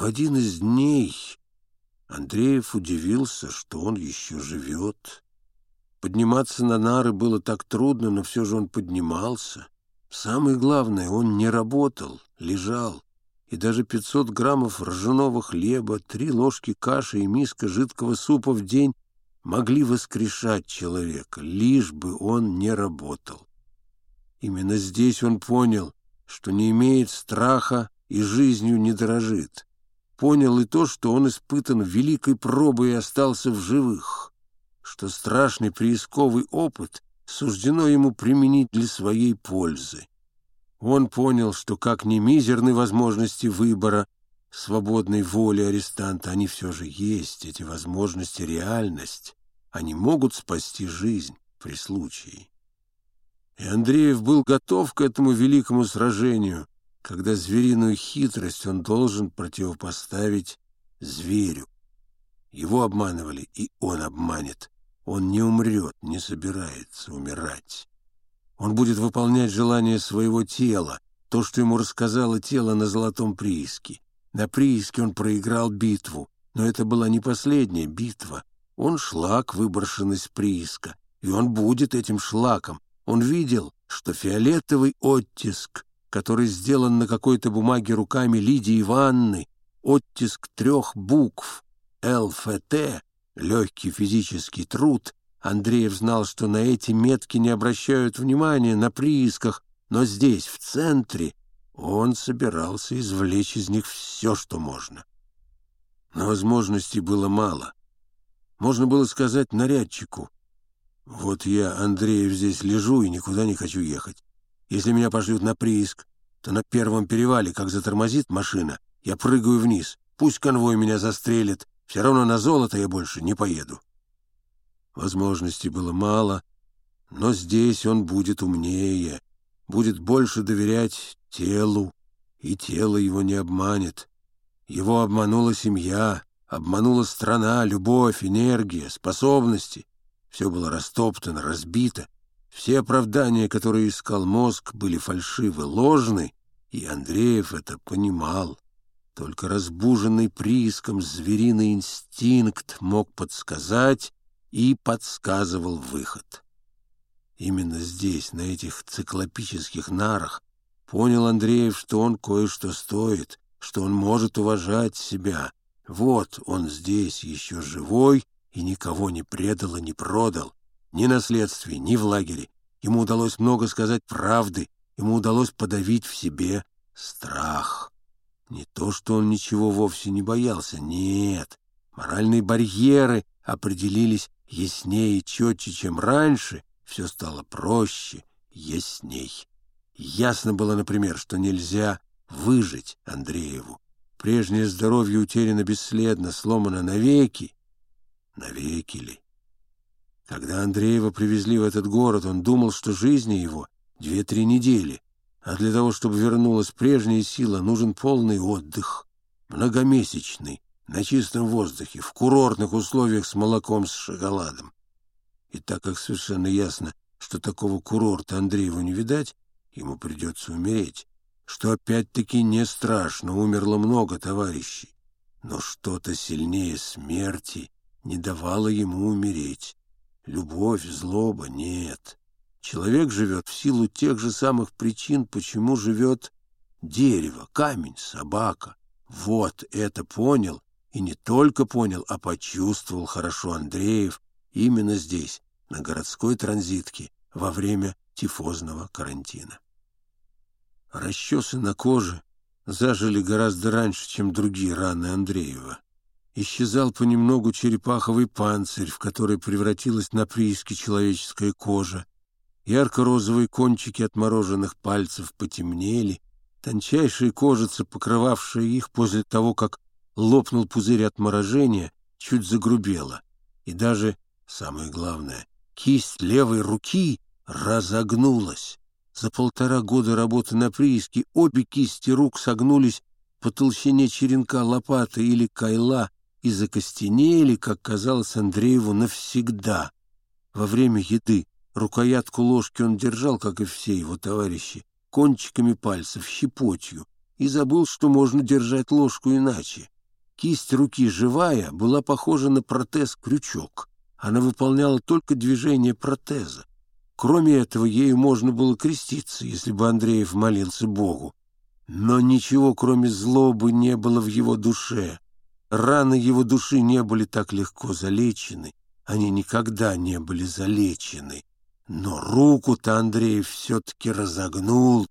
В один из дней Андреев удивился, что он еще живет. Подниматься на нары было так трудно, но все же он поднимался. Самое главное, он не работал, лежал. И даже 500 граммов ржаного хлеба, три ложки каши и миска жидкого супа в день могли воскрешать человека, лишь бы он не работал. Именно здесь он понял, что не имеет страха и жизнью не дорожит. Понял и то, что он испытан великой пробой и остался в живых, что страшный приисковый опыт суждено ему применить для своей пользы. Он понял, что как не мизерны возможности выбора свободной воли арестанта, они все же есть, эти возможности, реальность. Они могут спасти жизнь при случае. И Андреев был готов к этому великому сражению, когда звериную хитрость он должен противопоставить зверю. Его обманывали, и он обманет. Он не умрет, не собирается умирать. Он будет выполнять желание своего тела, то, что ему рассказало тело на золотом прииске. На прииске он проиграл битву, но это была не последняя битва. Он шлак, выброшенный с прииска, и он будет этим шлаком. Он видел, что фиолетовый оттиск, который сделан на какой-то бумаге руками Лидии Ивановны, оттиск трех букв ЛФТ, легкий физический труд, Андреев знал, что на эти метки не обращают внимания на приисках, но здесь, в центре, он собирался извлечь из них все, что можно. Но возможностей было мало. Можно было сказать нарядчику. «Вот я, Андреев, здесь лежу и никуда не хочу ехать. Если меня пошлют на прииск, то на первом перевале, как затормозит машина, я прыгаю вниз. Пусть конвой меня застрелит, все равно на золото я больше не поеду». Возможностей было мало, но здесь он будет умнее, будет больше доверять телу, и тело его не обманет. Его обманула семья, обманула страна, любовь, энергия, способности. Все было растоптано, разбито. Все оправдания, которые искал мозг, были фальшивы, ложны, и Андреев это понимал. Только разбуженный прииском звериный инстинкт мог подсказать и подсказывал выход. Именно здесь, на этих циклопических нарах, понял Андреев, что он кое-что стоит, что он может уважать себя. Вот он здесь еще живой и никого не предал и не продал. Ни на следствии, ни в лагере. Ему удалось много сказать правды, ему удалось подавить в себе страх. Не то, что он ничего вовсе не боялся, нет. Моральные барьеры определились яснее и четче, чем раньше, все стало проще, ясней. Ясно было, например, что нельзя выжить Андрееву. Прежнее здоровье утеряно бесследно, сломано навеки. Навеки ли? Когда Андреева привезли в этот город, он думал, что жизни его две-три недели, а для того, чтобы вернулась прежняя сила, нужен полный отдых, многомесячный, на чистом воздухе, в курортных условиях с молоком с шоколадом. И так как совершенно ясно, что такого курорта Андрееву не видать, ему придется умереть, что опять-таки не страшно, умерло много товарищей, но что-то сильнее смерти не давало ему умереть. Любовь, злоба — нет. Человек живет в силу тех же самых причин, почему живет дерево, камень, собака. Вот это понял, и не только понял, а почувствовал хорошо Андреев именно здесь, на городской транзитке, во время тифозного карантина. Расчесы на коже зажили гораздо раньше, чем другие раны Андреева. Исчезал понемногу черепаховый панцирь, в который превратилась на прииске человеческая кожа. Ярко-розовые кончики отмороженных пальцев потемнели, тончайшая кожица, покрывавшая их после того, как лопнул пузырь отморожения, чуть загрубела. И даже, самое главное, кисть левой руки разогнулась. За полтора года работы на прииске обе кисти рук согнулись по толщине черенка лопаты или кайла и закостенели, как казалось Андрееву, навсегда. Во время еды рукоятку ложки он держал, как и все его товарищи, кончиками пальцев, щепотью, и забыл, что можно держать ложку иначе. Кисть руки живая была похожа на протез-крючок. Она выполняла только движение протеза. Кроме этого, ею можно было креститься, если бы Андреев молился Богу. Но ничего, кроме злобы, не было в его душе. Раны его души не были так легко залечены. Они никогда не были залечены. Но руку-то Андреев все-таки разогнул,